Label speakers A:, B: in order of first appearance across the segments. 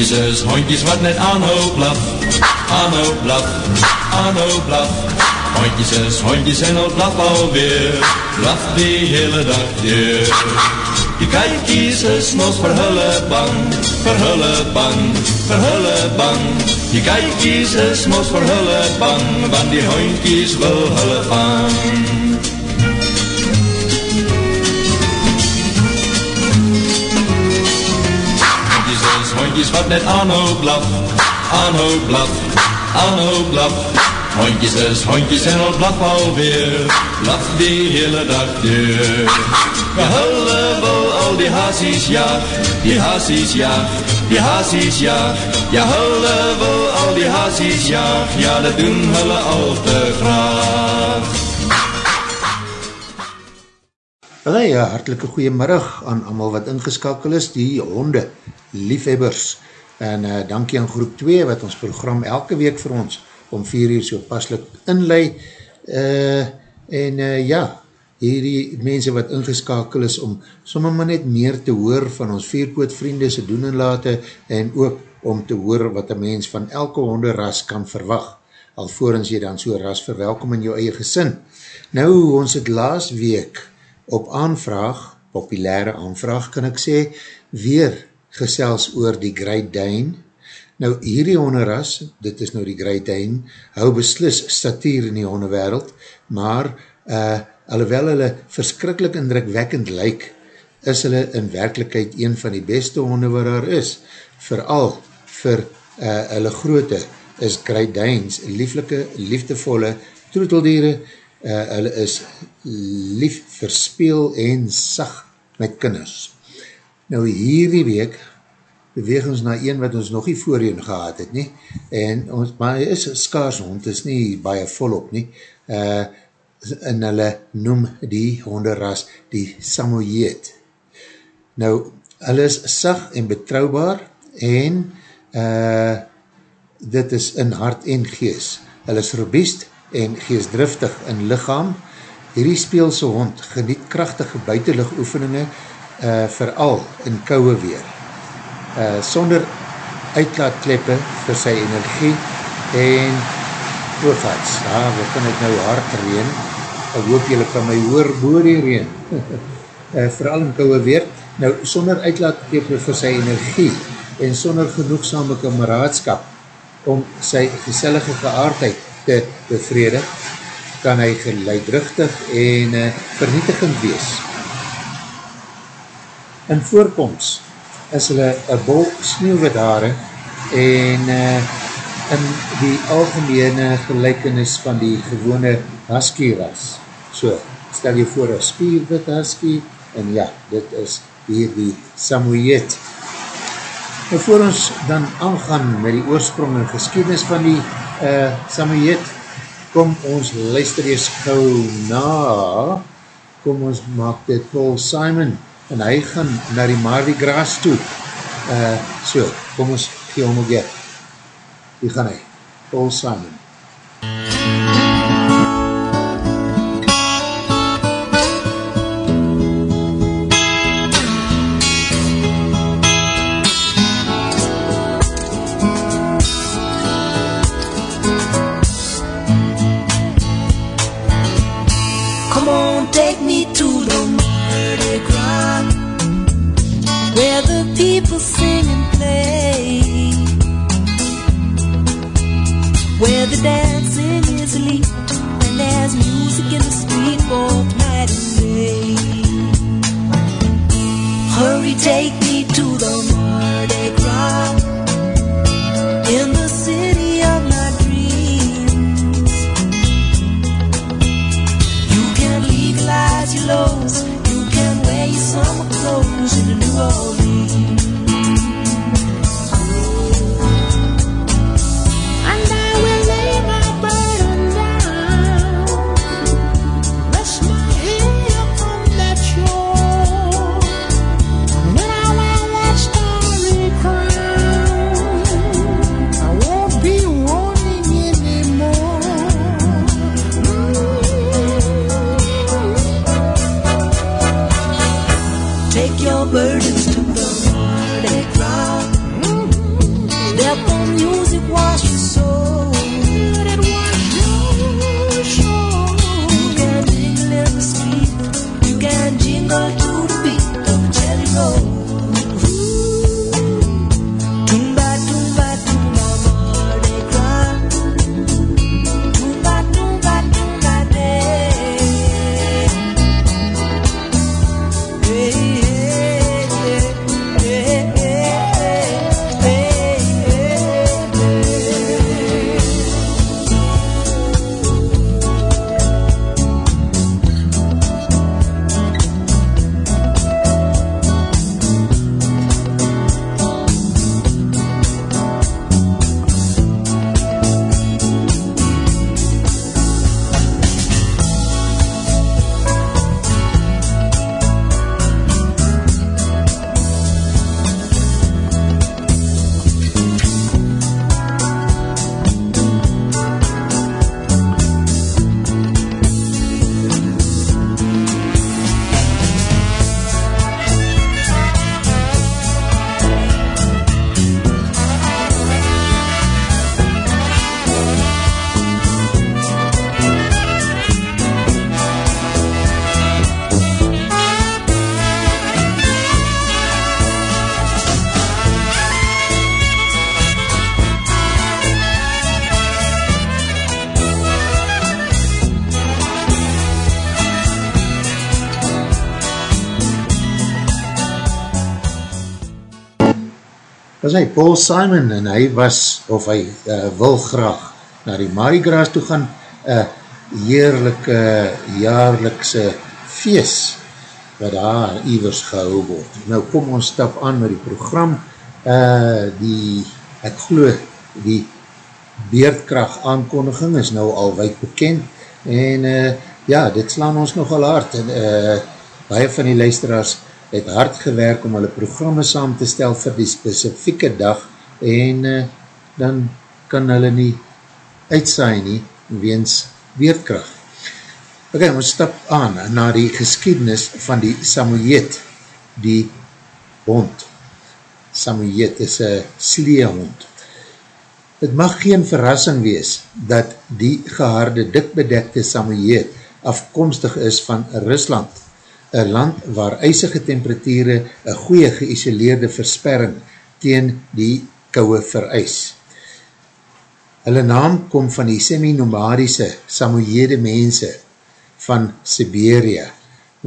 A: Hondjes is hondjes wat net aanhoop blaf, aanhoop blaf, aanhoop blaf. Hondjes is hondjes en al blaf alweer, blaf die hele dag deur. Die kijkies is mos vir hulle bang, vir hulle bang, vir hulle bang. Die kijkies is mos vir hulle bang, want die hondjies wil hulle vang. Hondjes wat net aanhou blaf, aanhou blaf, aanhou blaf. Hondjes is hondjes en al blaf alweer, blaf die hele dag deur. Ja, hulle wil al die haasies jaag, die haasies jaag, die haasies jaag. Ja, hulle wil al die haasies jaag, ja, dat doen hulle al te graag.
B: Hulle, ja, hartelike goeiemiddag aan allemaal wat ingeskakel is, die honde liefhebbers en uh, dankie aan groep 2 wat ons program elke week vir ons om 4 uur so paslik inlei uh, en uh, ja hierdie mense wat ingeskakel is om sommer maar net meer te hoor van ons vierpoot vriende se doen en late en ook om te hoor wat een mens van elke honderras kan verwag alvorens jy dan so ras verwelkom in jou eie gesin. Nou, ons het laas week op aanvraag, populaire aanvraag kan ek sê, weer gesels oor die Great Dane. Nou hierdie honderras, dit is nou die Great Dane, hou beslis statuur in die hondewereld, maar uh, alhoewel hulle verskrikkelijk indrukwekkend lyk, is hulle in werkelijkheid een van die beste honde wat daar is. Vooral vir uh, hulle groote is Great Danes lieflike, liefdevolle troeteldiere. Uh, hulle is lief verspeel en sag met kinders. Nou hierdie week beweeg ons na een wat ons nog nie voorheen gehad het nie, en ons, maar hy is skaars hond, is nie baie volop nie, uh, en hulle noem die honderras die Samoyed. Nou, hulle is sag en betrouwbaar, en uh, dit is in hart en gees. Hulle is robiest en geestdriftig in lichaam. Hierdie speelse hond geniet krachtige buitenlig oefeninge, uh, vooral in kouwe weer. Uh, sonder uitlaatkleppe vir sy energie en oogats. Ja, wat kan ek nou hard reen? Ek hoop julle kan my hoor boor die reen. uh, vooral in kouwe weer. Nou, sonder uitlaatkleppe vir sy energie en sonder genoegsame kameraadskap om sy gesellige geaardheid te bevrede, kan hy geleidrugtig en uh, vernietigend wees in voorkomst is hulle een bol sneeuwwit haare en uh, in die algemene gelijkenis van die gewone husky ras. So, stel jy voor een spierwit husky en ja, dit is hier die Samoyed. Nou, voor ons dan aangaan met die oorsprong en geschiedenis van die uh, Samoyed, kom ons luister eers gauw na, kom ons maak dit Paul Simon, en hy gaan na die Mardi Gras toe. Uh, so, kom ons gee hom ook hier. Hier gaan hy, Paul Simon. Paul Simon en hy was, of hy uh, wil graag na die Mardi Gras toe gaan, een uh, heerlijke jaarlikse feest wat daar iwers gehou word. Nou kom ons stap aan met die program, uh, die, ek geloof, die beerdkracht aankondiging is nou al wijd bekend en uh, ja, dit slaan ons nogal hard en uh, baie van die luisteraars het hard gewerk om hulle programme saam te stel vir die specifieke dag en uh, dan kan hulle nie uitsaai nie weens weerkracht. Ok, ons stap aan na die geskiednis van die Samoyed, die hond. Samoyed is een sleehond. Het mag geen verrassing wees dat die gehaarde dikbedekte Samoyed afkomstig is van Rusland, een land waar eisige temperatuurde een goeie geïsoleerde versperring teen die kouwe vereis. Hulle naam kom van die semi-nomadische Samoyede mense van Siberia,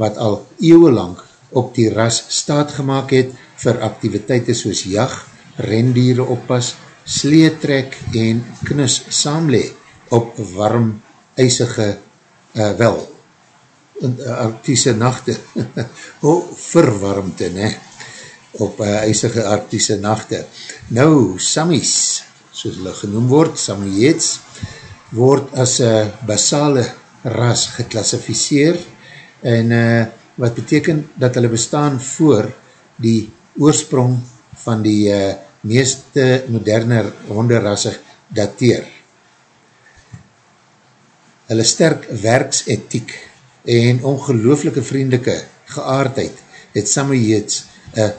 B: wat al eeuwelang op die ras staat gemaakt het vir activiteite soos jag, rendiere oppas, sleetrek en knus saamle op warm, eisige, uh, wel, in uh, arctiese nachte, oh, verwarmte, ne, op uh, eisige arctiese nachte. Nou, Samis, soos hulle genoem word, Samoyeds, word as uh, basale ras geklassificeer en uh, wat beteken dat hulle bestaan voor die oorsprong van die uh, meeste moderne honderrasse dateer. Hulle sterk werksethiek en ongelooflike vriendelike geaardheid het Samoyeds een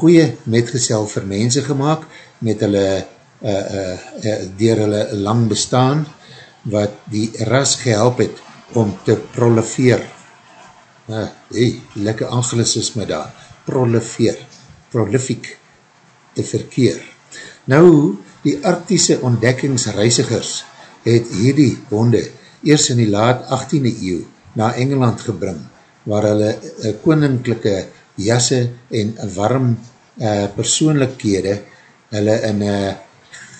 B: goeie metgesel vir mense gemaakt met hulle uh, uh, uh, dier hulle lang bestaan wat die ras gehelp het om te proliveer uh, hey, lekker anglicisme daar. Proliveer, prolifiek te verkeer. Nou die arctische ontdekkingsreisigers het hierdie honde eers in die laat 18e eeuw na Engeland gebring, waar hulle uh, koninklijke jasse en warm uh, persoonlikhede hulle in een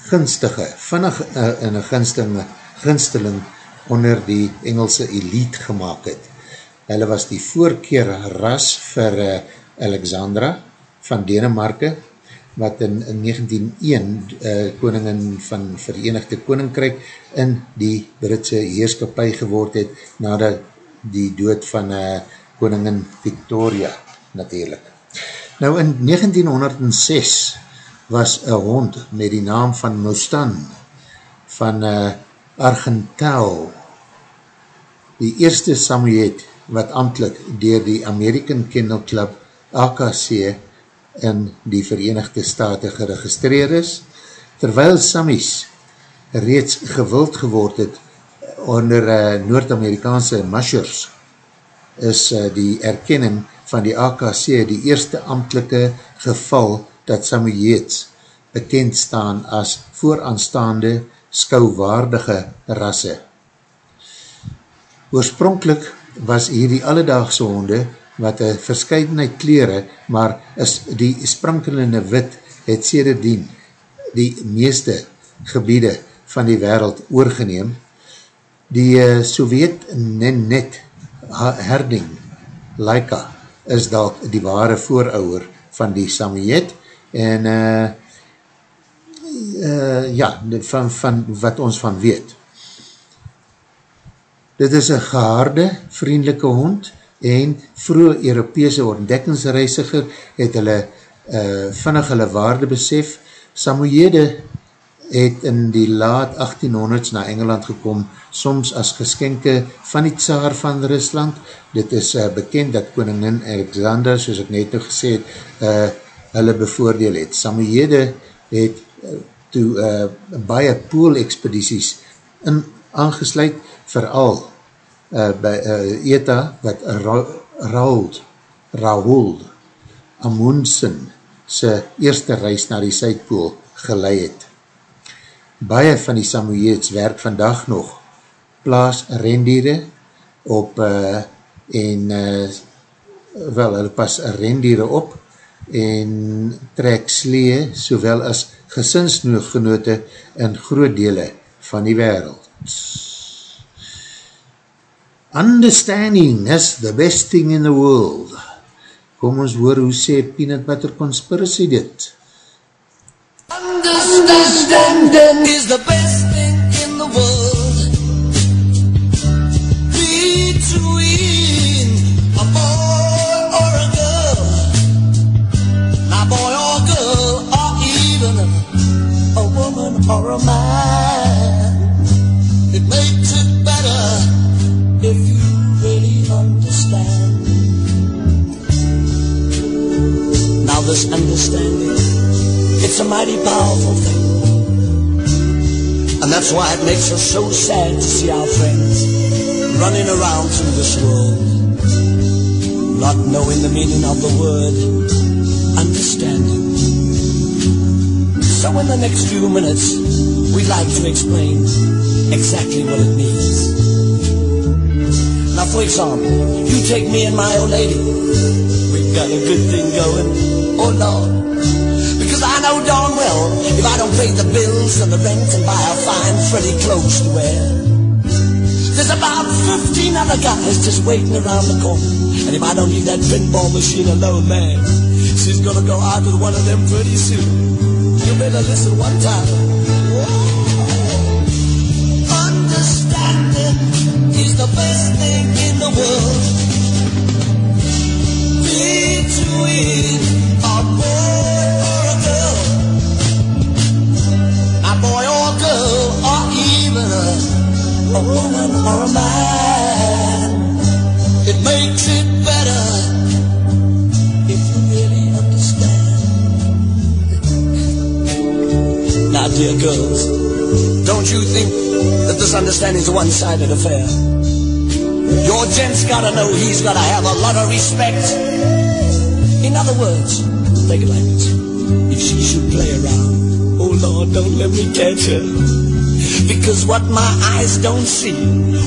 B: gunstige, vinnig uh, in een gunstige, gunsteling onder die Engelse elite gemaakt het. Hulle was die voorkeer ras vir uh, Alexandra van Denemarke, wat in, in 1901 uh, koningin van Verenigde Koninkryk in die Britse heerskapie geword het, nadat die dood van uh, koningin Victoria natuurlijk. Nou in 1906 was een hond met die naam van Mustan van uh, Argentel die eerste Samoyed wat amtlik dier die American Kennel Club AKC in die Verenigde Staten geregistreer is, terwyl Samies reeds gewild geword het onder uh, Noord-Amerikaanse mushers is uh, die erkenning
C: van die AKC die eerste amtelike geval dat Samoyeds bekend staan as vooraanstaande skouwaardige rasse. Oorspronkelijk was hier die alledaagse honde wat een verscheidenheid kleren, maar is die sprankelende wit het sederdien die meeste gebiede van die wereld oorgeneem. Die uh, Sovjet net herding, Laika, is dat die ware voorouwer van die Samoyed en uh, uh, ja, van, van wat ons van weet. Dit is een gehaarde, vriendelike hond en vroeg Europese ontdekkingsreisiger het hulle uh, vinnig hulle waarde besef. Samoyede het in die laat 1800s na Engeland gekom, soms as geskenke van die tsaar van Rusland. Dit is uh, bekend dat koningin Alexander, soos ek net nou gesê het, uh, hulle bevoordeel het. Samoyede het uh, toe uh, baie pool-expedities in aangesluit, vooral uh, by uh, ETA, wat Ra Raoul, Raoul Amundsen sy eerste reis na die Zuidpool geleid het. Baie van die Samoyeds werk vandag nog plaas rendiere op uh, en uh, wel, hulle pas rendiere op en trek slee sowel as gesinsgenote in groot dele van die wereld. Understanding is the best thing in the world. Kom ons hoor hoe sê Peanut Butter Conspiracy dit. Understanding is the best thing in the world. Between a boy or a girl. A boy or girl or even a, woman or a man. It makes it better if you really understand. Now this understanding, mighty powerful thing. And that's why it makes us so sad to see our friends running around through this world, not knowing the meaning of the word understanding. So in the next few minutes, we'd like to explain exactly what it means. Now, for example, you take me and my old lady. We've got a good thing going. Oh, Lord. I know darn well if I don't pay the bills and the rent and buy a fine Freddy clothes to wear, there's about 15 other guys just waiting around the corner. And if I don't leave that pinball machine alone, man, she's gonna go out with one of them pretty soon. You better listen one time. Understanding is the best thing in the world. Between boy a, woman or a man, it makes it better if you really understand. Now, dear girls, don't you think that this understanding is a one-sided affair? Your gent's gotta know he's gotta have a lot of respect. In other words, take it like this. If she should play around, oh Lord, don't let me catch her. Because what my eyes don't see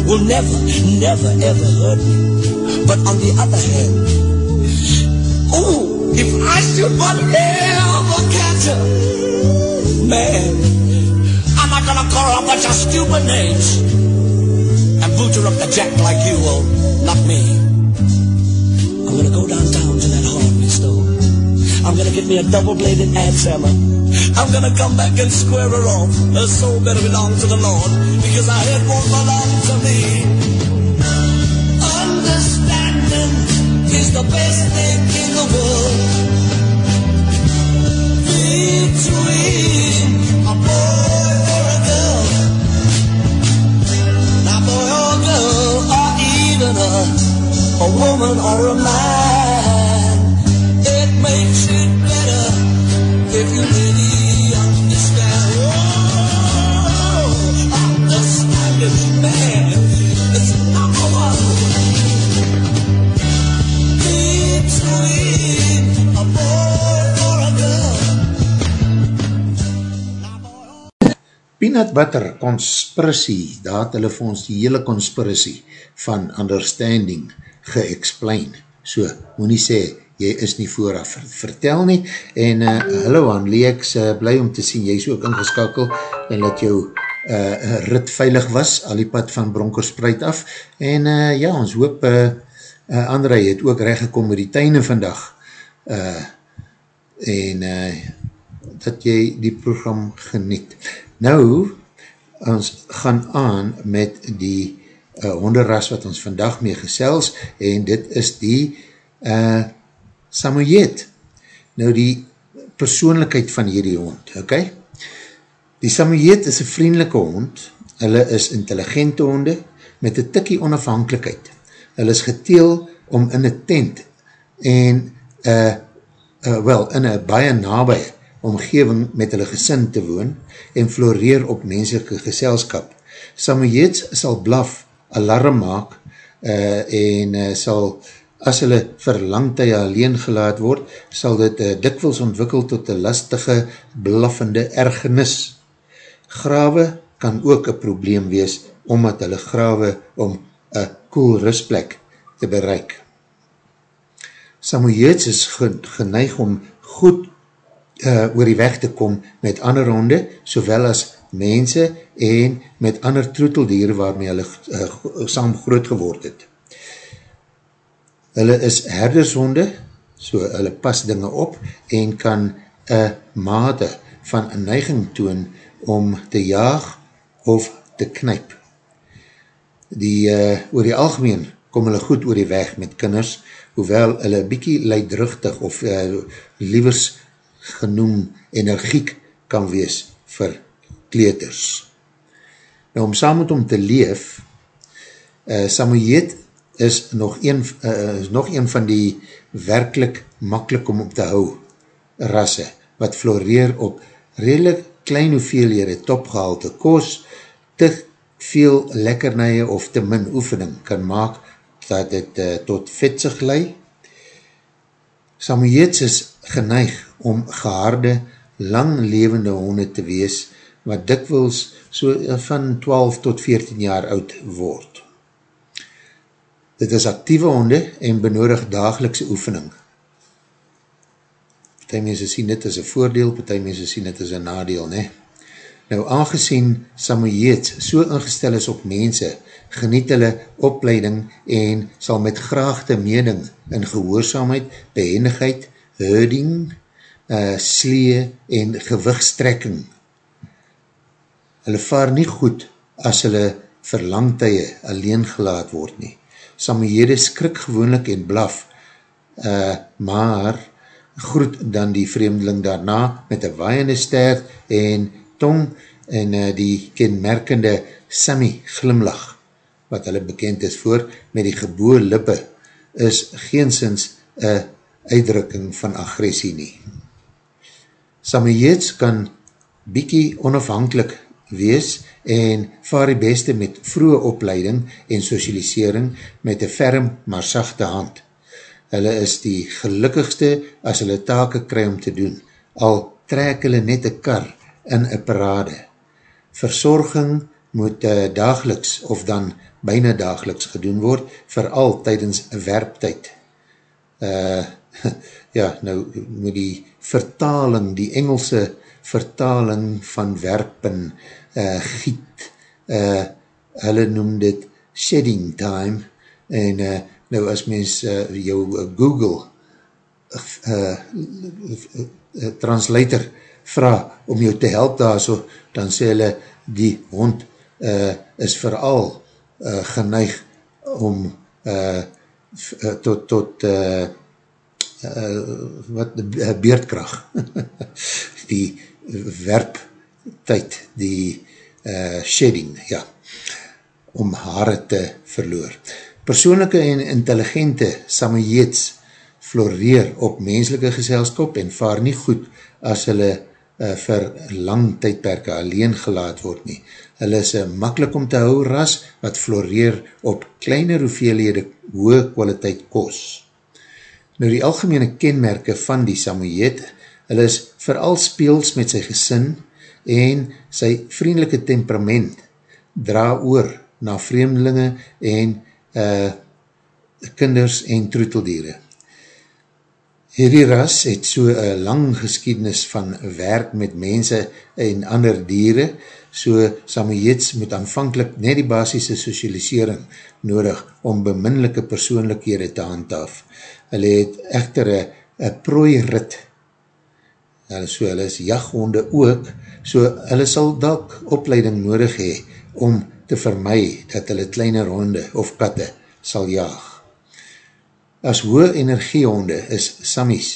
C: will never, never, ever hurt me. But on the other hand, oh, if I should but ever catch her, man, I'm not gonna call her a bunch of stupid names and boot her up the jack like you will, not me. I'm gonna go downtown to that hardware store. I'm gonna get me a double-bladed axe hammer. I'm gonna come back and square her off. Her soul better belong to the Lord because her head won't belong to me. Understanding is the best thing in the world.
B: Butter conspiracy, daar het hulle vir ons die hele conspiracy van understanding ge-explain. So, moet nie sê, jy is nie vooraf vertel nie, en uh, hallo aan Leeks, uh, bly om te sien, jy is ook ingeskakel, en dat jou uh, rit veilig was, al die pad van Bronkerspreid af, en uh, ja, ons hoop, uh, uh, André het ook recht gekom met die tuine vandag, uh, en uh, dat jy die program geniet. Nou, ons gaan aan met die uh, honderras wat ons vandag mee gesels, en dit is die uh, Samoyed. Nou die persoonlijkheid van hierdie hond, ok? Die Samoyed is een vriendelike hond, hulle is intelligente honde, met een tikkie onafhankelijkheid. Hulle is geteel om in een tent, en, uh, uh, wel, in een baie nabij omgeving met hulle gesin te woon, en floreer op menselike geselskap. Samoyeds sal blaf, alarm maak, uh, en uh, sal as hulle vir langtye alleen gelaat word, sal dit uh, dikwils ontwikkel tot een lastige, blaffende ergenis. Grawe kan ook een probleem wees, omdat hulle grawe om een cool rustplek te bereik. Samoyeds is geneig om goed uh, oor die weg te kom met ander honde, sowel as mense en met ander troeteldier waarmee hulle uh, saam groot geword het. Hulle is herdershonde, so hulle pas dinge op en kan een mate van een neiging toon om te jaag of te knyp. Die, uh, oor die algemeen kom hulle goed oor die weg met kinders, hoewel hulle bykie leidruchtig of uh, liewers genoem energiek kan wees vir kleeters. Nou om saam met hom te leef, uh, Samoyed is nog een, uh, is nog een van die werkelijk makkelijk om op te hou rasse, wat floreer op redelijk klein hoeveelhede topgehalte kos, te veel lekkernije of te min oefening kan maak, dat het uh, tot vetsig lei. Samoyeds is geneig om gehaarde, lang levende honde te wees, wat dikwils so van 12 tot 14 jaar oud word. Dit is actieve honde en benodig dagelikse oefening. Partij mense sien dit as een voordeel, partij mense sien dit as een nadeel, ne? Nou, aangezien Samoyeds so ingestel is op mense, geniet hulle opleiding en sal met graagte mening in gehoorzaamheid, behendigheid, herding, uh, slee en gewigstrekking. Hulle vaar nie goed as hulle verlangtuie alleen gelaat word nie. Samoyede skrik gewoonlik en blaf, uh, maar groet dan die vreemdeling daarna met een waaiende ster en tong en uh, die kenmerkende Sammy glimlach, wat hulle bekend is voor, met die geboe lippe, is geensins een uitdrukking van agressie nie. Samoyeds kan bykie onafhankelijk wees en vaar die beste met vroege opleiding en socialisering met een ferm maar sachte hand. Hulle is die gelukkigste as hulle take kry om te doen, al trek hulle net een kar in een parade. Verzorging moet eh, dageliks of dan bijna dageliks gedoen word, vooral tydens werptyd. Uh, ja, nou moet die vertaling, die Engelse vertaling van werpen, uh, giet, uh, hulle noem dit shedding time, en uh, nou as mens uh, jou uh, Google uh, uh, translator vraag om jou te help daar so, dan sê hulle die hond uh, is vooral uh, geneig om uh, tot, tot uh, uh, wat, uh, beerdkracht die werp tyd, die uh, shedding, ja, om haare te verloor. Persoonlijke en intelligente Samoyeds floreer op menselike geselskap en vaar nie goed as hulle uh, vir lang tydperke alleen gelaat word nie. Hulle is een makkelijk om te hou ras wat floreer op kleine hoeveelhede hoge kwaliteit kos. Nou die algemene kenmerke van die Samoyed, hulle is vooral speels met sy gesin en sy vriendelike temperament dra oor na vreemdelinge en uh, kinders en troeteldiere. Hierdie ras het so een lang geskiednis van werk met mense en ander diere, so Samoyeds moet aanvankelijk net die basisse socialisering nodig om beminnelike persoonlikhede te handhaaf. Hulle het echter een prooi rit, so hulle is jaghonde ook, so hulle sal dalk opleiding nodig hee om te vermy dat hulle kleine honde of katte sal jaag. As hoë energiehonde is Sammies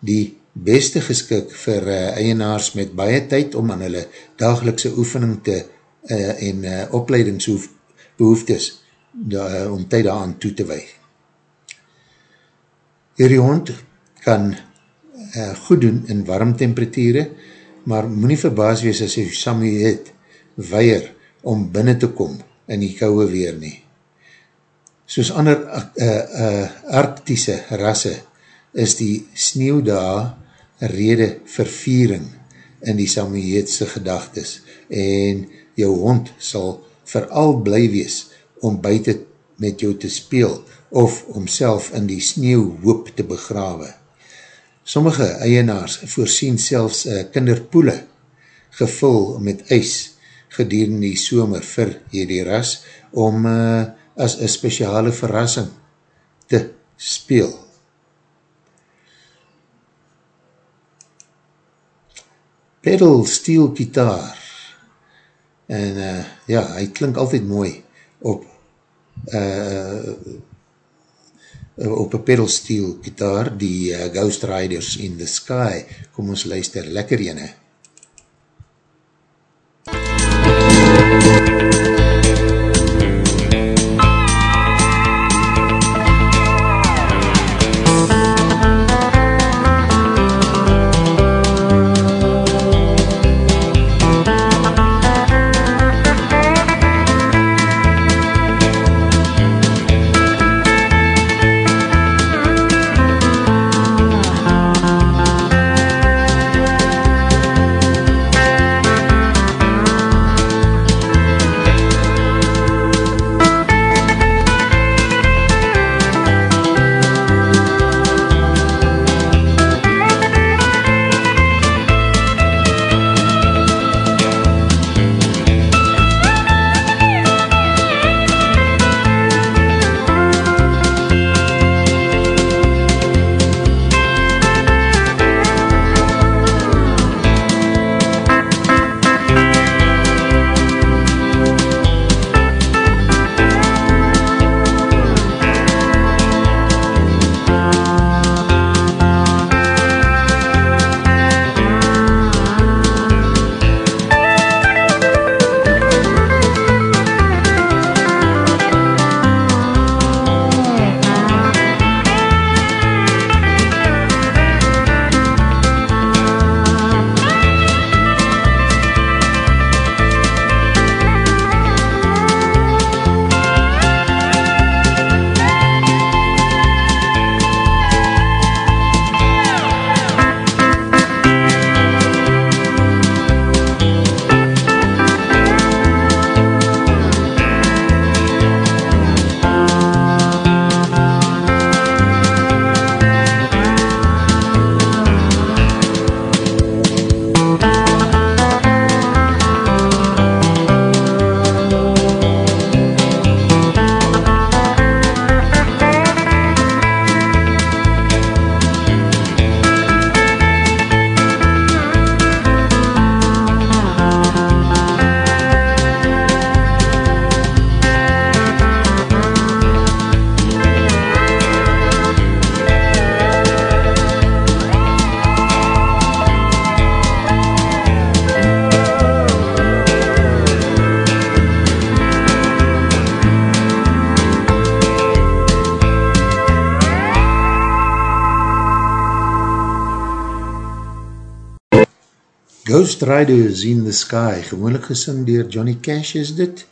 B: die beste geskik vir uh, eienaars met baie tyd om aan hulle dagelikse oefening te uh, en uh, opleidingsbehoeftes uh, om tyd daaraan toe te weig. Hierdie hond kan uh, goed doen in warm temperatuurde, maar moet nie verbaas wees as jy Sammy het weier om binnen te kom in die kouwe weer nie. Soos ander uh, uh, arktiese rasse is die sneeuw daar rede verviering in die Samoyedse gedagtes en jou hond sal vooral bly wees om buiten met jou te speel of om self in die sneeuw hoop te begrawe. Sommige eienaars voorsien selfs kinderpoele gevul met ijs gedurende die somer vir hierdie ras om uh, as een speciale verrassing te speel. Pedal steel gitaar en uh, ja, hy klink altyd mooi op uh, op een pedal steel gitaar die uh, Ghost Riders in the Sky. Kom ons luister lekker jene Ghost Riders in the Sky, gewoonlik gesing dier Johnny Cash is dit?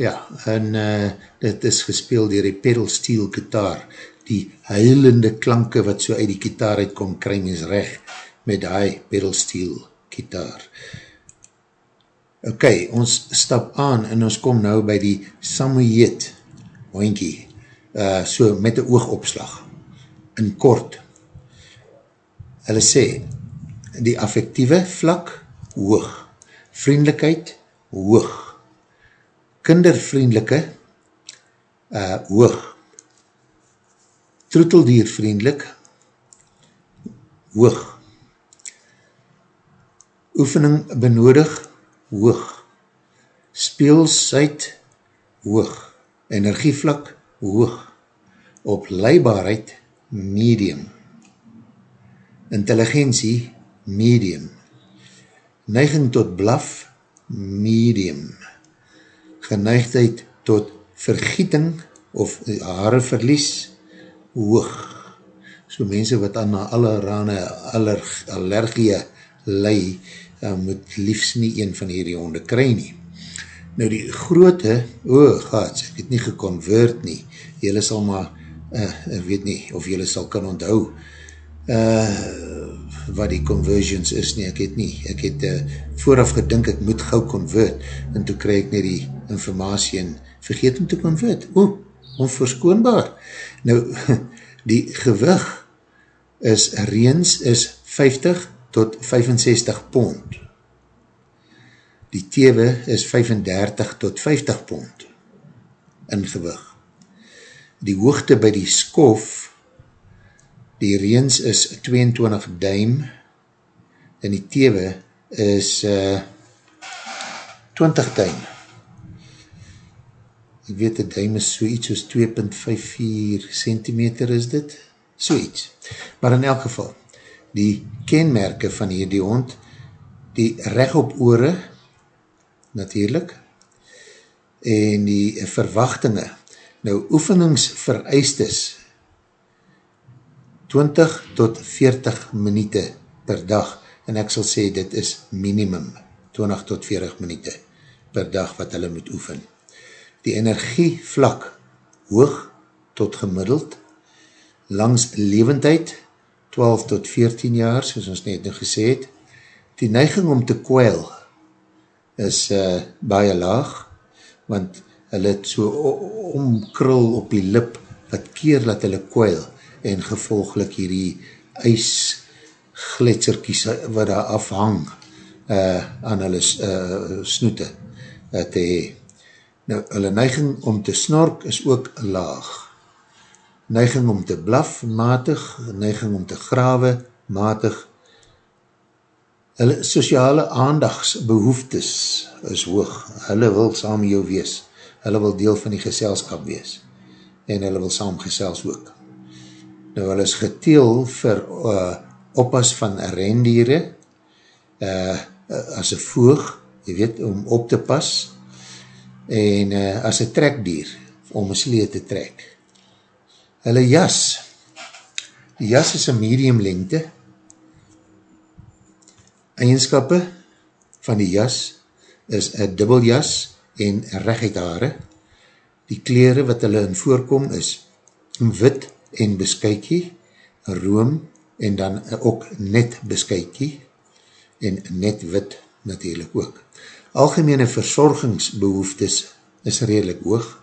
B: Ja, en uh, dit is gespeel dier die pedal steel gitaar, die huilende klanke wat so uit die gitaar uitkom, kry mys recht met die pedal steel gitaar. Ok, ons stap aan en ons kom nou by die Samoyed hoinkie, uh, so met die oogopslag, in kort. Hulle sê, die affectieve vlak, hoog, vriendelijkheid, hoog, kindervriendelike, uh, hoog, troeteldiervriendelik, hoog, oefening benodig, hoog, speelsheid, hoog, energievlak, hoog, opleibaarheid, medium, intelligentie, medium, neiging tot blaf, medium, geneigdheid tot vergieting of haare verlies, hoog, so mense wat aan allerhande allergie lei, uh, moet liefst nie een van hierdie honde kry nie. Nou die groote, o oh, gaat, ek het nie geconvert nie, jylle sal maar, uh, ek weet nie, of jylle sal kan onthou, uh, wat die conversions is nie, ek het nie, ek het uh, vooraf gedink, ek moet gauw convert, en toe kry ek nie die informatie en vergeet om te convert, o, onverskoonbaar. Nou, die gewig is, reens is 50 tot 65 pond. Die tewe is 35 tot 50 pond in gewig. Die hoogte by die skof, die reens is 22 duim en die tewe is uh, 20 duim. Ek weet, die duim is so iets soos 2.54 centimeter is dit, so iets. Maar in elk geval, die kenmerke van hierdie hond, die recht op oore, natuurlijk, en die verwachtinge, nou oefeningsvereistes, 20 tot 40 minuute per dag, en ek sal sê dit is minimum 20 tot 40 minuute per dag wat hulle moet oefen. Die energie vlak, hoog tot gemiddeld, langs levendheid, 12 tot 14 jaar, soos ons net nou gesê het. Die neiging om te kwijl is uh, baie laag, want hulle het so omkrul op die lip, wat keer dat hulle kwijl, en gevolglik hierdie ijsgletserkies wat daar afhang uh, aan hulle uh, snoete uh, te hee. Nou, hulle neiging om te snork is ook laag neiging om te blaf, matig, neiging om te grawe, matig. Hulle sociale aandagsbehoeftes is hoog. Hulle wil saam jou wees. Hulle wil deel van die geselskap wees. En hulle wil saam gesels ook. Nou, hulle is geteel vir uh, oppas van rendiere, uh, as een voog, jy weet, om op te pas, en uh, as een trekdier, om een slee te trek. Hulle jas, die jas is een medium lengte, eigenskappe van die jas is een dubbel jas en recht haare, die kleren wat hulle in voorkom is wit en beskykie, room en dan ook net beskykie en net wit natuurlijk ook. Algemene verzorgingsbehoeftes is redelijk hoog.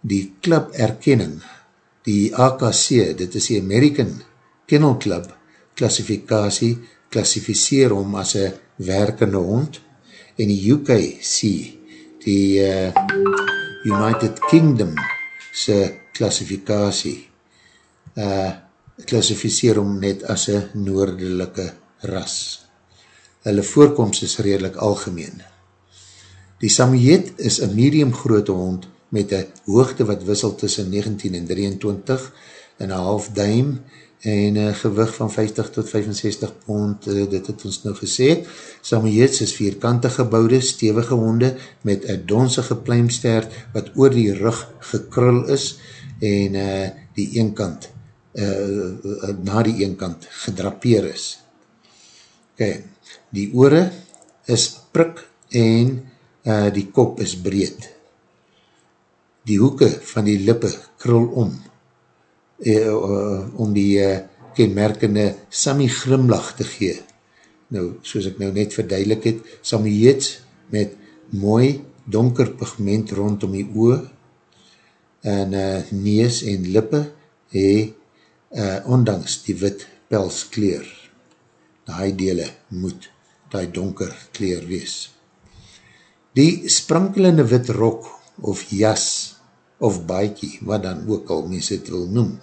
B: Die klap erkenning die AKC, dit is die American Kennel Club klassifikatie, klassificeer hom as een werkende hond, en die UKC, die uh, United Kingdom se klassifikatie, uh, klassificeer hom net as een noordelike ras. Hulle voorkomst is redelijk algemeen. Die Samoyed is een medium grote hond, met een hoogte wat wissel tussen 19 en 23 en een half duim en een gewig van 50 tot 65 pond, uh, dit het ons nou gesê. Samoyeds is vierkante gebouwde, stevige honde met een donsige pluimstert wat oor die rug gekrul is en uh, die eenkant, uh, na die eenkant gedrapeer is. Okay. Die oore is prik en uh, die kop is breed die hoeke van die lippe krul om, uh, om die uh, kenmerkende Sammy grimlach te gee. nou, soos ek nou net verduidelik het, Samoyeds met mooi donker pigment rondom die oor, en uh, nees en lippe, he, uh, ondanks die wit pelskleer, die dele moet die donker kleer wees. Die sprankelende wit rok of jas of baiekie, wat dan ook al mens het wil noem,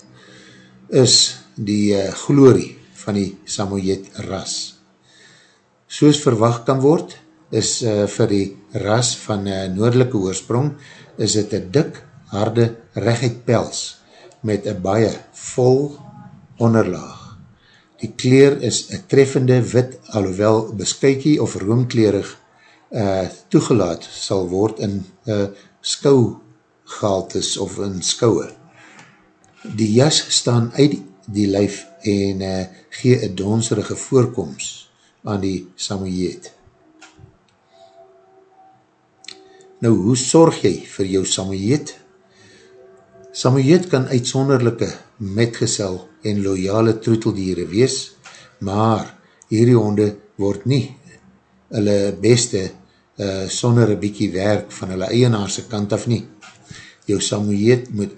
B: is die uh, glorie van die Samoyed ras. Soos verwacht kan word, is uh, vir die ras van uh, noordelike oorsprong, is het een dik, harde, rechtheid pels, met een baie vol onderlaag. Die kleer is een treffende wit, alhoewel beskuikie of roomkleerig uh, toegelaat sal word in uh, skougaltes of in skouwe. Die jas staan uit die, lijf en uh, gee een donserige voorkomst aan die Samoyed. Nou, hoe sorg jy vir jou Samoyed? Samoyed kan uitsonderlijke metgesel en loyale troeteldiere wees, maar hierdie honde word nie hulle beste uh, sonder een bykie werk van hulle eienaarse kant af nie. Jou Samoyed moet,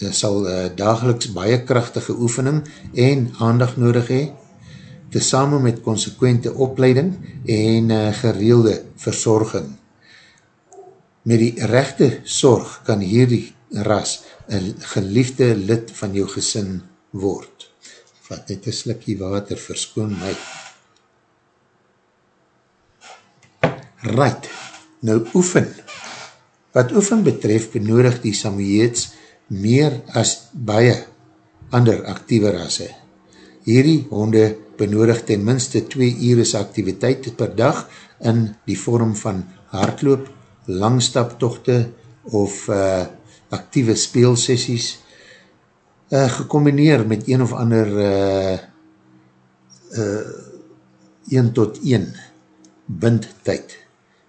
B: uh, sal uh, dageliks baie krachtige oefening en aandag nodig hee, tezamen met consequente opleiding en uh, gereelde verzorging. Met die rechte sorg kan hierdie ras een geliefde lid van jou gesin word. Vat net een slikkie water, verskoon my. Right, nou oefen. Wat oefen betref, benodig die Samoyeds meer as baie ander actieve rasse. Hierdie honde benodig ten minste 2 uur activiteit per dag in die vorm van hardloop, langstaptochte of uh, actieve speelsessies uh, gecombineer met een of ander uh, uh, een tot een bindtijd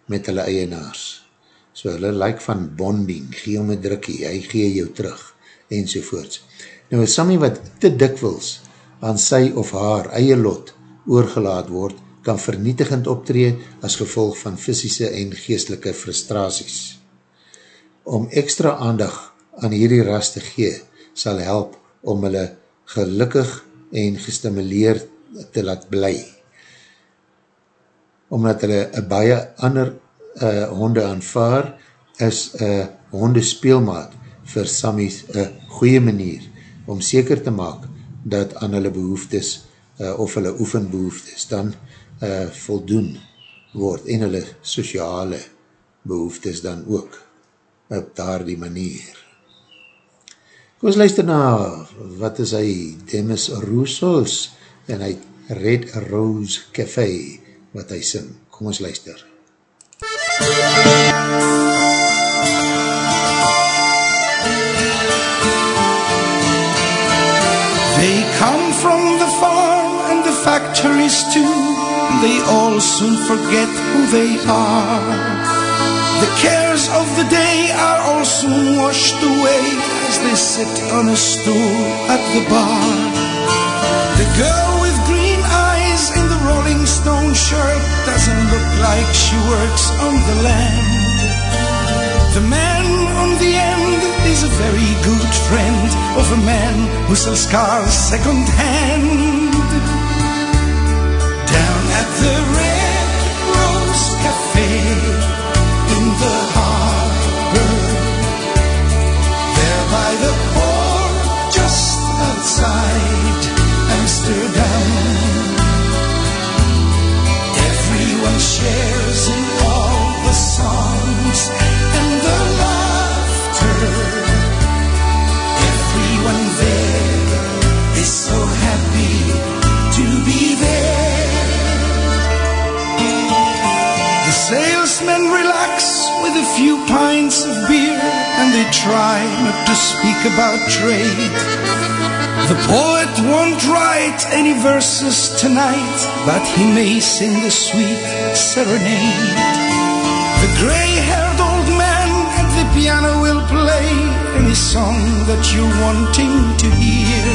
B: met hulle eienaars. So hulle like van bonding, gee om een drukkie, hy gee jou terug, enzovoorts. Nou, Sammy wat te dikwils aan sy of haar eie lot oorgelaat word, kan vernietigend optree as gevolg van fysische en geestelike frustraties om extra aandag aan hierdie ras te gee, sal help om hulle gelukkig en gestimuleer te laat bly. Omdat hulle een baie ander uh, honde aanvaar, is een honde speelmaat vir Sammy's een goeie manier om seker te maak dat aan hulle behoeftes uh, of hulle oefenbehoeftes dan uh, voldoen word en hulle sociale behoeftes dan ook op daar die manier. Kom ons luister na, wat is hy, Demis Roussos, en hy Red Rose Café, wat hy sing. Kom ons luister.
D: They come from the farm and the factories too, they all soon forget who they are. The cares of the day are all soon washed away as they sit on a stool at the bar. The girl with green eyes in the Rolling Stone shirt doesn't look like she works on the land. The man on the end is a very good friend of a man who sells cars second hand. In all the songs and the laughter Everyone there is so happy to be there The salesmen relax with a few pints of beer and they try not to speak about trade. The poet won't write any verses tonight, but he may sing a sweet serenade. The gray-haired old man at the piano will play any song that you're wanting to hear.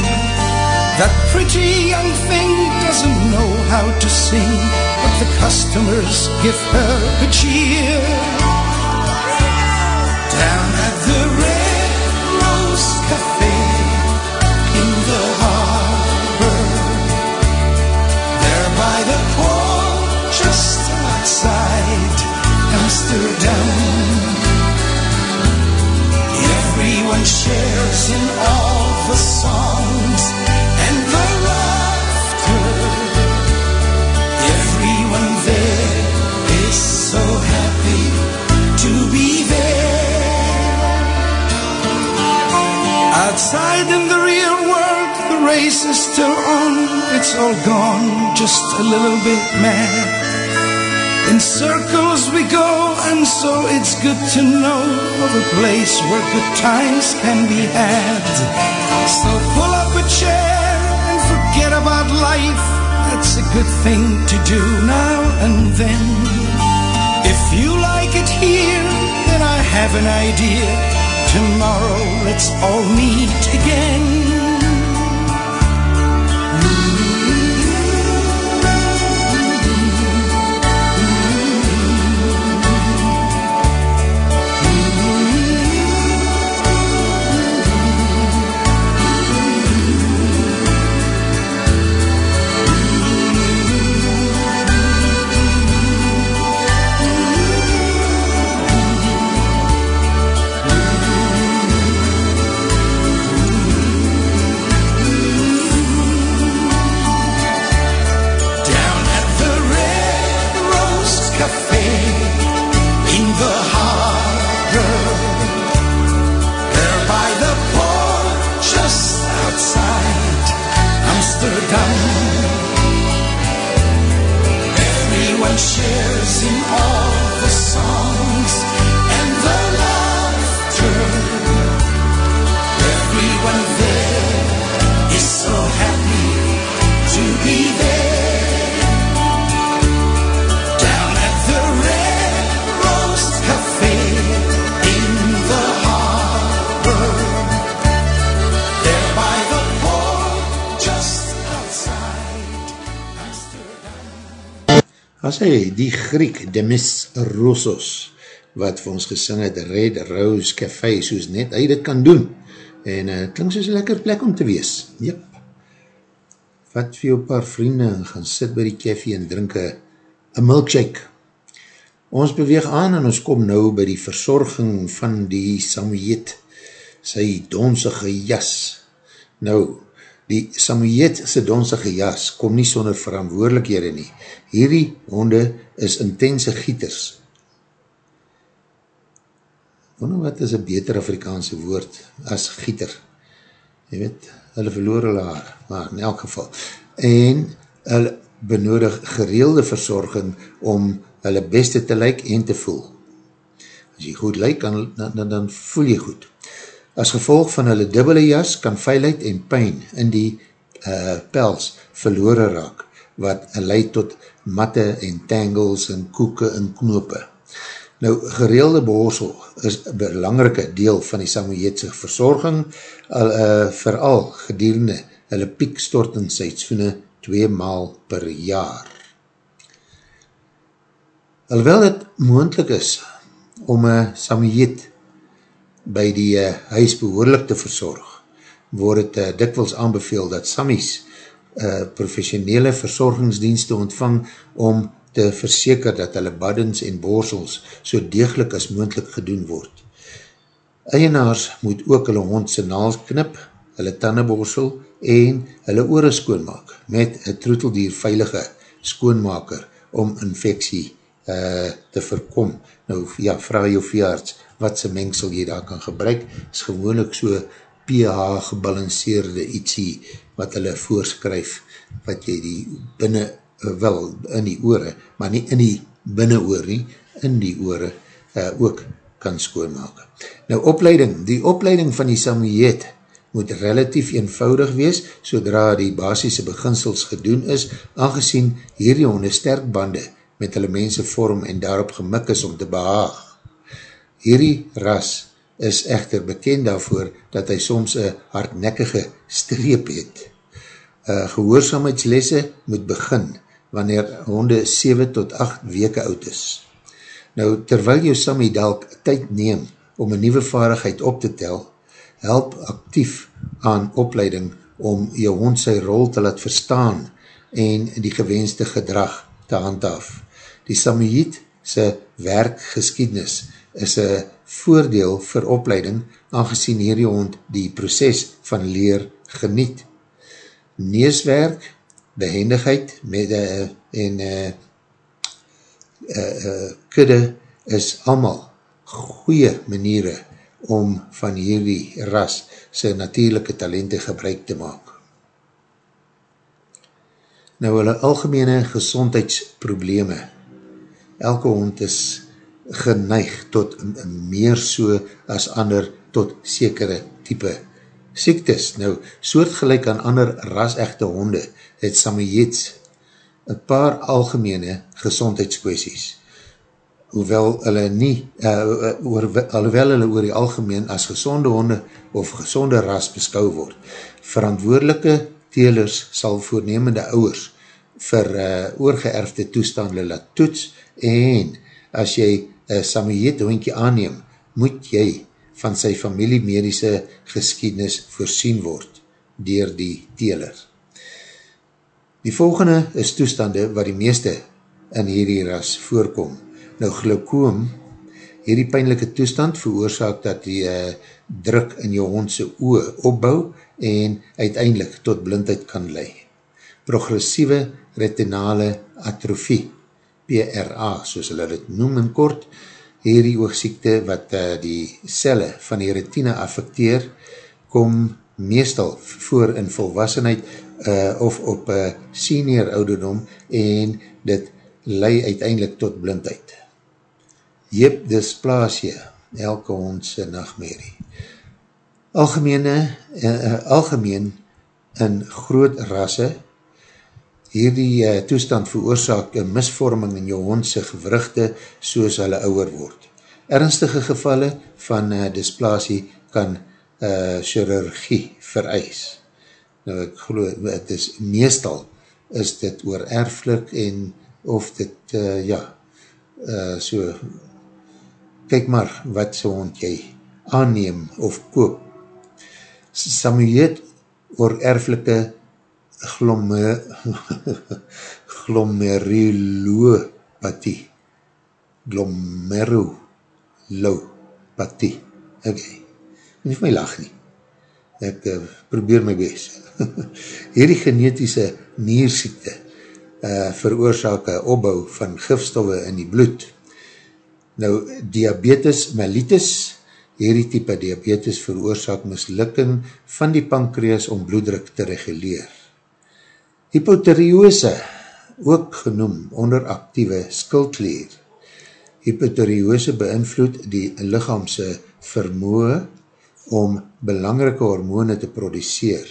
D: That pretty young thing doesn't know how to sing, but the customers give her a cheer. Down at the Shares in all the songs and the laughter. Everyone there is so happy to be there. Outside in the real world, the race is still on. It's all gone, just a little bit mad. In circles we go, and so it's good to know of a place where good times can be had. So pull up a chair and forget about life. That's a good thing to do now and then. If you like it here, then I have an idea. Tomorrow let's all meet again. Amsterdam.
B: As hy, die Griek Demis Roussos, wat vir ons gesing het, Red Rose Café, soos net hy dit kan doen. En uh, klink soos een lekker plek om te wees. Jep. Vat vir jou paar vriende en gaan sit by die café en drink een milkshake. Ons beweeg aan en ons kom nou by die verzorging van die Samoyed, sy donsige jas. Nou, die Samoyed sy donsige jas kom nie sonder verantwoordelikhede nie. Hierdie honde is intense gieters. Wonder wat is een beter Afrikaanse woord as gieter? Jy weet, hulle verloor hulle haar, maar in elk geval. En hulle benodig gereelde verzorging om hulle beste te lyk en te voel. As jy goed lyk, dan, dan, dan voel jy goed. As gevolg van hulle dubbele jas kan veilheid en pijn in die uh, pels verloore raak, wat leid tot matte en tangles en koeke en knope. Nou, gereelde behorsel is een belangrike deel van die Samoyedse verzorging, al, uh, vooral gedurende hulle piekstortenseidsvoene twee maal per jaar. Alhoewel het moendlik is om een Samoyed by die uh, huis behoorlik te verzorg, word het uh, dikwels aanbeveel dat Samies uh, professionele verzorgingsdienste ontvang om te verseker dat hulle baddens en borsels so degelijk as moendlik gedoen word. Eienaars moet ook hulle hond sy naals knip, hulle tannenborsel en hulle oore skoonmaak met een troeteldier veilige skoonmaker om infectie uh, te voorkom. Nou ja, vraag jou veearts wat sy mengsel jy daar kan gebruik, is gewoonlik so pH gebalanceerde ietsie wat hulle voorskryf, wat jy die binnen wel in die oore, maar nie in die binnenoor nie, in die oore uh, ook kan skoonmaak. Nou opleiding, die opleiding van die Samoyed moet relatief eenvoudig wees, sodra die basisse beginsels gedoen is, aangezien hierdie honde sterk bande met hulle mense vorm en daarop gemik is om te behaag. Hierdie ras is echter bekend daarvoor dat hy soms een hardnekkige streep het. Uh, gehoorzaamheidslesse moet begin wanneer honde 7 tot 8 weke oud is. Nou, terwyl jou Sammy dalk tyd neem om een nieuwe vaardigheid op te tel, help actief aan opleiding om jou hond sy rol te laat verstaan en die gewenste gedrag te handhaaf. Die Samoyed sy werkgeskiednis is een voordeel vir opleiding aangezien hierdie hond die proces van leer geniet. Neeswerk, behendigheid met, uh, en uh, uh, uh, kudde is allemaal goeie maniere om van hierdie ras sy natuurlijke talente gebruik te maak. Nou, hulle algemene gezondheidsprobleme. Elke hond is geneig tot meer so as ander tot sekere type siektes. Nou, soortgelijk aan ander ras-echte honde, het Samoyeds een paar algemene gezondheidskwesties hoewel hulle nie, uh, oor, alhoewel hulle oor die algemeen as gezonde honde of gezonde ras beskou word. Verantwoordelike telers sal voornemende ouwers vir uh, oorgeërfde toestande laat toets en as jy een Samoyed hoentje aanneem, moet jy van sy familiemedische geskiednis voorsien word dier die teler. Die volgende is toestande wat die meeste in hierdie ras voorkom. Nou glaukoom, hierdie pijnlijke toestand veroorzaak dat die uh, druk in jou hondse oe opbou en uiteindelik tot blindheid kan lei. Progressieve retinale atrofie, PRA, soos hulle dit noem in kort, hierdie oogziekte wat uh, die celle van die retina affecteer, kom meestal voor in volwassenheid uh, of op uh, senior ouderdom en dit lei uiteindelik tot blindheid. Jep dysplasie, elke hondse nachtmerrie. Algemene, uh, algemeen in groot rasse, hierdie uh, toestand veroorzaak een misvorming in jou hondse gewrugte soos hulle ouwer word. Ernstige gevalle van uh, dysplasie kan uh, chirurgie vereis. Nou ek geloof, het is meestal is dit oor erflik en of dit, uh, ja, uh, so kyk maar wat so hond jy aanneem of koop. Samueet oor erflike glomerulopathie. Glomerulopathie. Ok. Nie vir my lach nie. Ek uh, probeer my best. Hierdie genetische niersiekte uh, veroorzaak een opbouw van gifstoffe in die bloed Nou, diabetes mellitus, hierdie type diabetes veroorzaak mislukking van die pankreas om bloeddruk te reguleer. Hypotheriose, ook genoem onderactieve skuldleer. Hypotheriose beïnvloed die lichaamse vermoe om belangrike hormone te produceer.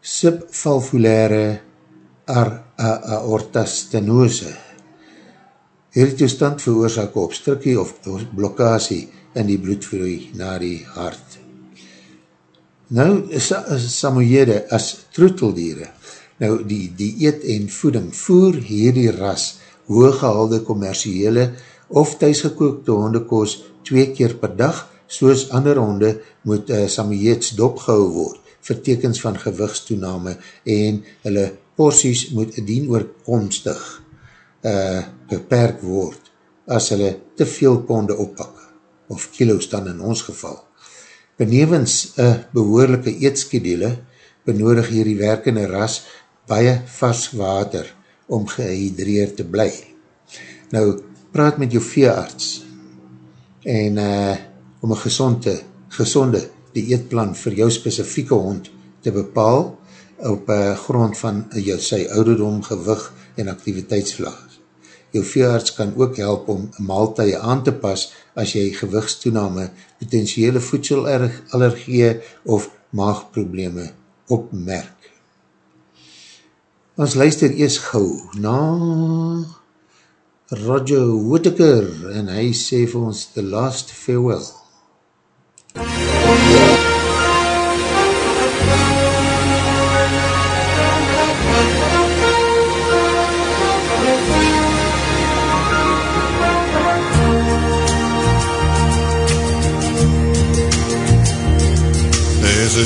B: Subvalvulaire aortastenose, Hierdie toestand veroorzaak obstrukkie of blokkasie in die bloedvloei na die hart. Nou, samoyede as troeteldiere, nou die, die eet en voeding voer hierdie ras hooggehalde commerciele of thuisgekookte hondekoos twee keer per dag, soos ander honde moet uh, samoyeds dopgehou word vir tekens van gewigstoename en hulle porties moet dien oorkomstig uh, beperk word as hulle te veel ponde oppak, of kilo's dan in ons geval. Benevens een behoorlijke eetskedele benodig hier die werkende ras baie vast water om gehydreer te bly. Nou, praat met jou veearts en uh, om een gezonde, gezonde die eetplan vir jou specifieke hond te bepaal op uh, grond van jou, sy ouderdom, gewig en activiteitsvlag. Jou veearts kan ook help om maaltuie aan te pas as jy gewigstoename, potentiële voedselallergie of maagprobleme opmerk. Ons luister eers gauw na Roger Whittaker en hy sê vir ons The Last Farewell. MUZIEK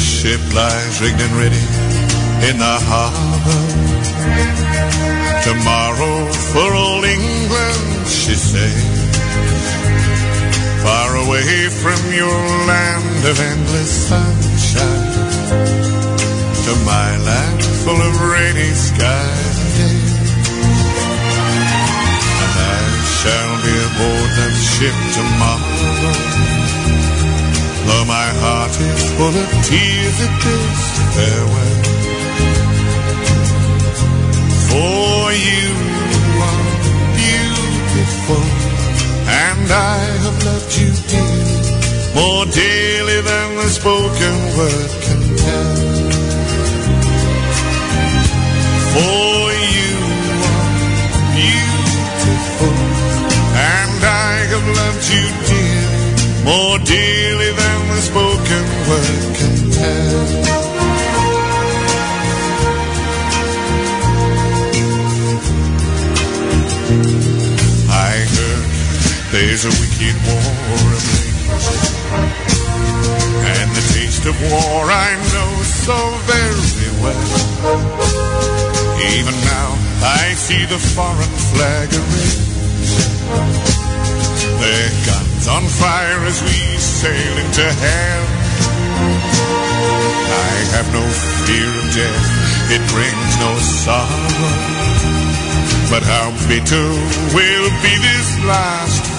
E: ship lies rigged and ready in the harbor. Tomorrow for old England, she sails. Far away from your land of endless sunshine to my land full of rainy skies and days. And I shall be aboard that ship tomorrow. Though my heart is full of tears at this farewell. For you are beautiful, and I have loved you dearly, more dearly than the spoken word can a wicked war of ablaze, and the taste of war I know so very well. Even now I see the foreign flag erase, their guns on fire as we sail into hell. I have no fear of death, it brings no sorrow. But how bitter will be this last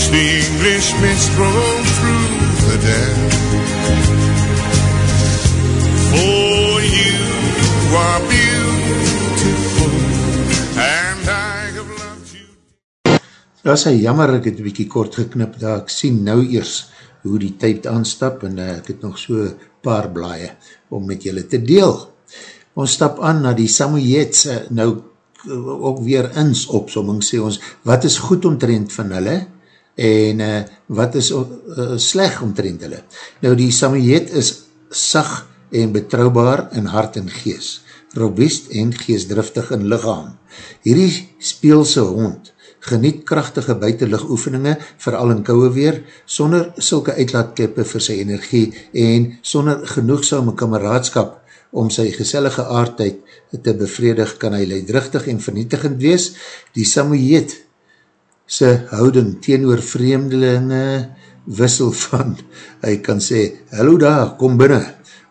E: watch the English mist roll through the dell. For you are beautiful, and I have loved you.
B: Dat is jammer, ek het een bykie kort geknip, dat ek sien nou eers hoe die tyd aanstap, en uh, ek het nog so paar blaie om met julle te deel. Ons stap aan na die Samoyeds, uh, nou uh, ook weer ins opsomming, sê ons, wat is goed omtrend van hulle, en uh, wat is uh, sleg omtrend hulle. Nou die Samoyed is sag en betrouwbaar in hart en gees, robuust en geestdriftig in lichaam. Hierdie speelse hond, geniet krachtige buitenlig oefeninge, vooral in kouwe weer, sonder sulke uitlaatklippe vir sy energie en sonder genoegsame kameraadskap om sy gesellige aardheid te bevredig, kan hy leidrichtig en vernietigend wees. Die Samoyed sy houding teenoor vreemdelinge wissel van, hy kan sê, hallo daar, kom binnen,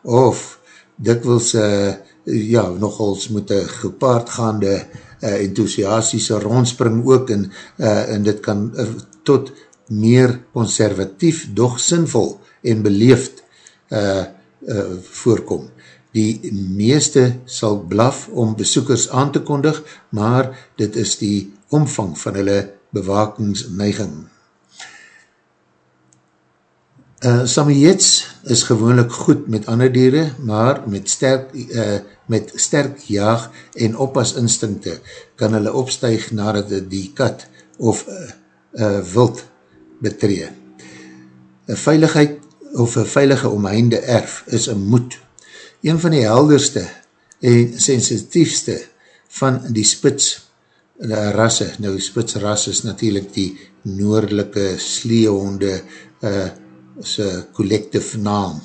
B: of dikwils, uh, ja, nogals moet een gepaardgaande uh, enthousiastische rondspring ook en, uh, en dit kan uh, tot meer conservatief, doch sinvol en beleefd uh, uh, voorkom. Die meeste sal blaf om besoekers aan te kondig, maar dit is die omvang van hulle bewakingsneiging. Uh, Samoyeds is gewoonlik goed met ander dieren, maar met sterk, uh, met sterk jaag en oppas instinkte kan hulle opstuig nadat die kat of uh, uh, wild betree. Een veiligheid of een veilige omheinde erf is een moed. Een van die helderste en sensitiefste van die spits rasse, nou spitsras is natuurlijk die noordelike sleehonde uh, collective naam,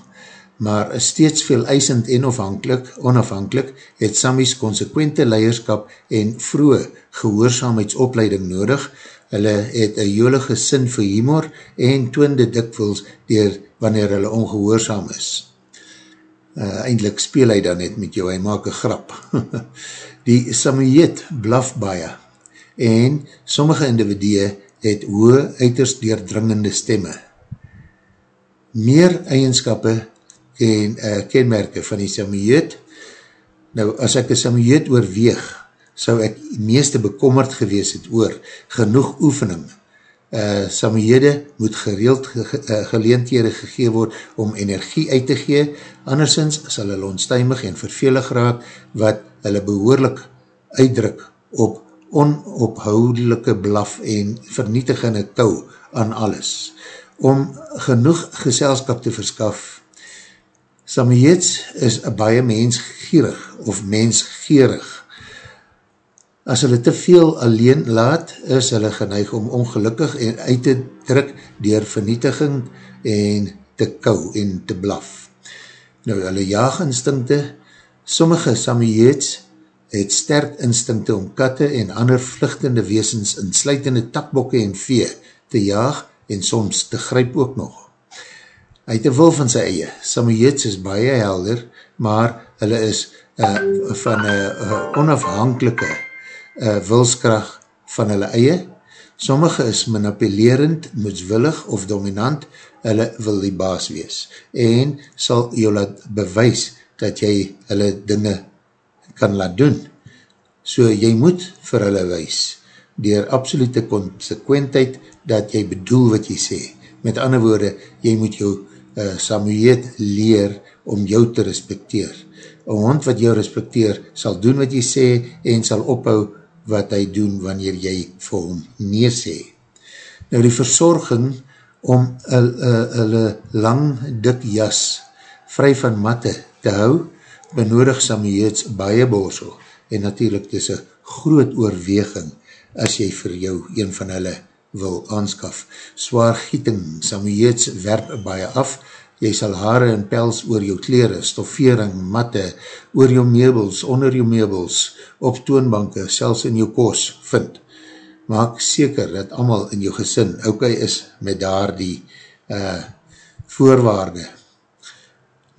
B: maar steeds veel eisend en afhankelijk, onafhankelijk, het Samies consequente leiderskap en vroege gehoorzaamheidsopleiding nodig. Hulle het een jolige sin vir humor en toonde dikwils dier wanneer hulle ongehoorzaam is. Uh, eindelijk speel hy dan net met jou, hy maak een grap. Die Samoyed blaf baie en sommige individue het hoë uiters deurdringende stemme. Meer eigenskappe en uh, kenmerke van die Samoyed, nou as ek een Samoyed oorweeg, sou ek meeste bekommerd gewees het oor genoeg oefening. Uh, Samoyede moet gereeld ge, uh, geleenthede gegee word om energie uit te gee, andersins sal hulle onstuimig en vervelig raak wat hulle behoorlik uitdruk op onophoudelike blaf en vernietigende kou aan alles. Om genoeg geselskap te verskaf, Samoyeds is baie mensgierig of mensgeerig. As hulle te veel alleen laat, is hulle geneig om ongelukkig en uit te druk dier vernietiging en te kou en te blaf. Nou, hulle jaaginstinkte, sommige Samoyeds het sterk instinkte om katte en ander vluchtende weesens in sluitende takbokke en vee te jaag en soms te gryp ook nog. Hy het een wil van sy eie. Samoyeds is baie helder, maar hulle is uh, van een uh, onafhankelike uh, wilskracht van hulle eie. Sommige is manipulerend, moedswillig of dominant, hulle wil die baas wees. En sal jou laat bewys dat jy hulle dinge kan laat doen. So jy moet vir hulle wees, dier absolute consequentheid, dat jy bedoel wat jy sê. Met ander woorde, jy moet jou uh, Samueet leer om jou te respecteer. Een hond wat jou respecteer, sal doen wat jy sê, en sal ophou wat hy doen, wanneer jy vir hom nee sê. Nou die verzorging om hulle lang dik jas vry van matte te hou, benodig Samueets baie borsel en natuurlijk dis een groot oorweging as jy vir jou een van hulle wil aanskaf. Zwaar gieting, Samueets werp baie af, jy sal haare en pels oor jou kleren, stoffering, matte, oor jou meubels, onder jou meubels, op toonbanke, selfs in jou kos vind. Maak seker dat allemaal in jou gesin ok is met daar die uh, voorwaarde.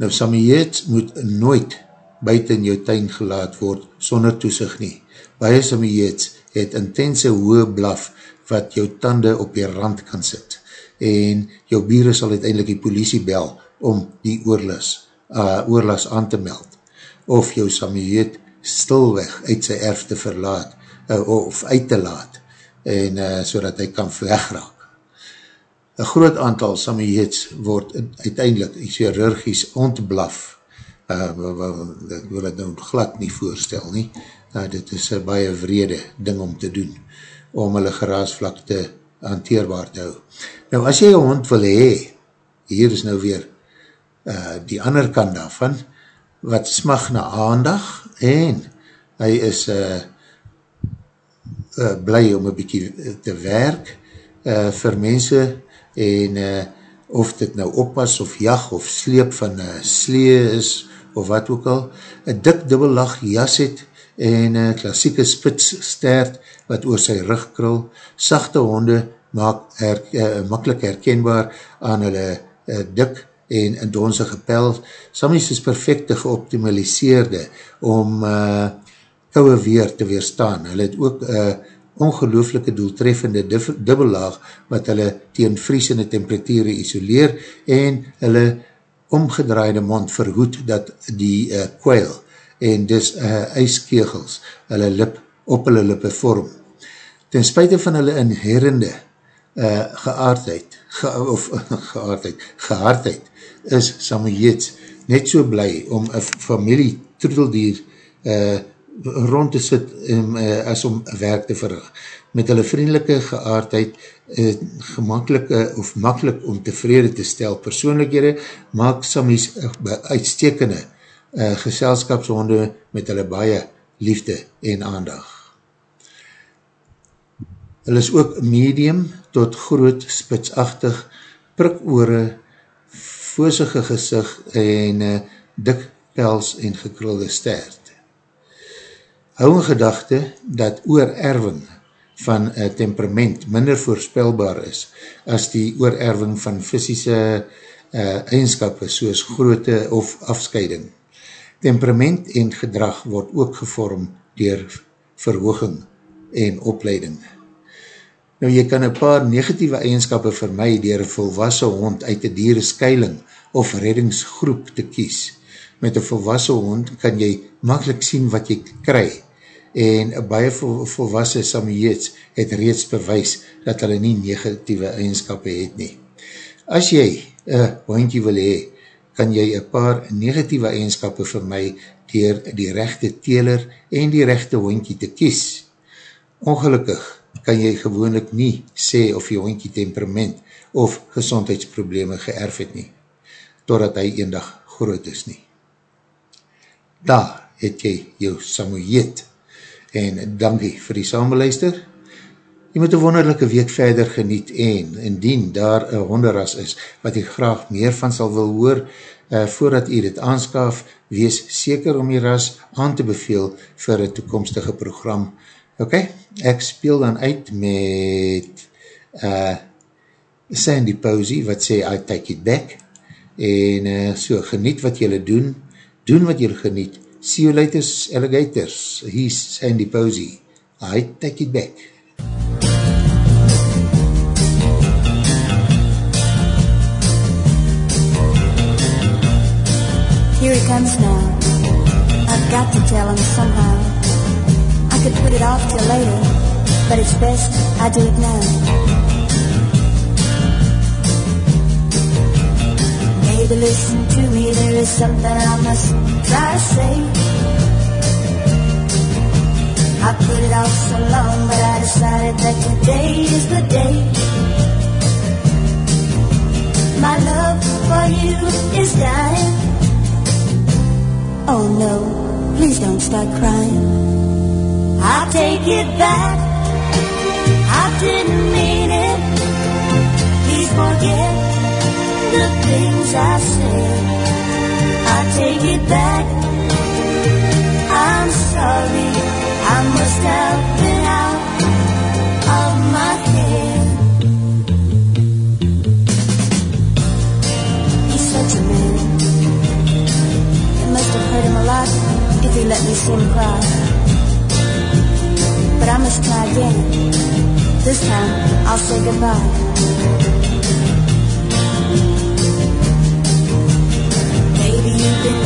B: Nou, Samueets moet nooit buiten jou tuin gelaat word sonder toesig nie. Baie samieets het intense hoë blaf wat jou tande op die rand kan sit en jou bieren sal uiteindelik die politie bel om die oorlas, uh, oorlas aan te meld of jou samieet stilweg uit sy erf te verlaat uh, of uit te laat en uh, so dat hy kan wegraak. Een groot aantal samieets word uiteindelik chirurgisch ontblaf uh, ek wil het nou glad nie voorstel nie, uh, dit is een baie vrede ding om te doen, om hulle geraasvlak te hanteerbaar te hou. Nou as jy een hond wil hee, hier is nou weer uh, die ander kant daarvan, wat smag na aandag, en hy is uh, uh, bly om een bykie te werk uh, vir mense, en uh, of dit nou oppas of jag of sleep van uh, slee is, of wat ook al, een dik dubbellag jas het en een klassieke spits stert wat oor sy rug krul, sachte honde maak her, uh, makkelijk herkenbaar aan hulle uh, dik en in donzige pel. Samies is perfecte geoptimaliseerde om uh, kouwe weer te weerstaan. Hulle het ook uh, ongelooflike doeltreffende dubbellaag wat hulle teen vriesende temperatuur isoleer en hulle omgedraaide mond verhoed dat die uh, kwijl en dus uh, ijskegels hulle lip op hulle lippe vorm. Ten spuite van hulle inherende uh, geaardheid, ge, of geaardheid, gehaardheid, is Samoyeds net so bly om een familie troedeldier uh, rond te sit um, uh, as om werk te verrig. Met hulle vriendelike geaardheid uh, gemakkelijk uh, of makkelijk om tevrede te stel persoonlikhede, maak Samies uh, uitstekende uh, geselskapshonde met hulle baie liefde en aandag. Hulle is ook medium tot groot spitsachtig, prikoore, voosige gezicht en uh, dik pels en gekrulde stert. Hou in gedachte dat oorerving van uh, temperament minder voorspelbaar is as die oorerving van fysische uh, eigenskapen soos groote of afscheiding. Temperament en gedrag word ook gevorm dier verhooging en opleiding. Nou, jy kan een paar negatieve eigenskapen vir my dier een volwassen hond uit die diereskeiling of reddingsgroep te kies. Met een volwassen hond kan jy makkelijk sien wat jy kry en baie vol, volwassen Samuels het reeds bewys dat hulle nie negatieve eigenskapen het nie. As jy een hondje wil hee, kan jy een paar negatieve eigenskapen vir my dier die rechte teler en die rechte hondje te kies. Ongelukkig kan jy gewoonlik nie sê of jy hondje temperament of gezondheidsprobleme geërf het nie, totdat hy een dag groot is nie. Daar het jy jou Samoyed en dankie vir die samenluister. Jy moet een wonderlijke week verder geniet en indien daar een honderras is wat jy graag meer van sal wil hoor, uh, voordat jy dit aanskaf, wees seker om jy ras aan te beveel vir een toekomstige program. Ok, ek speel dan uit met uh, Sandy Posey wat sê I take it back en uh, so geniet wat jylle doen, doen wat jylle geniet, see you later alligators, he's Sandy Posey, I take it back.
F: Here he comes now. I've got to tell him somehow. I could put it off till later, but it's best I do it now. Maybe listen to me, there is something I must try to say. I put it off so long, but I decided that today is the day. My love for you is dying. Oh no, please don't start crying. I'll take it back. I didn't mean it. Please forget the things I said. I take it back. I'm sorry. I must have been out of my head. He's such a man. It must have hurt him a lot if he let me see him cry. But I must try again. This time I'll say goodbye.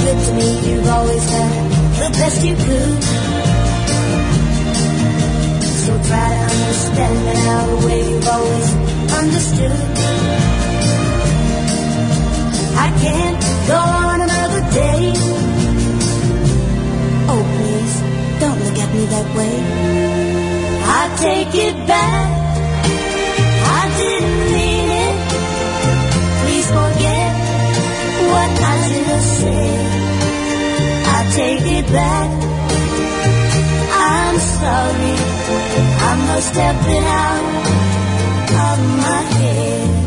F: Good to me. You've always done the best you could. So try to understand me now the way you've always understood. I can't go on another day. Oh, please, don't look at me that way. I take it back. What I just said. I take it back. I'm sorry. I must have been out of my head.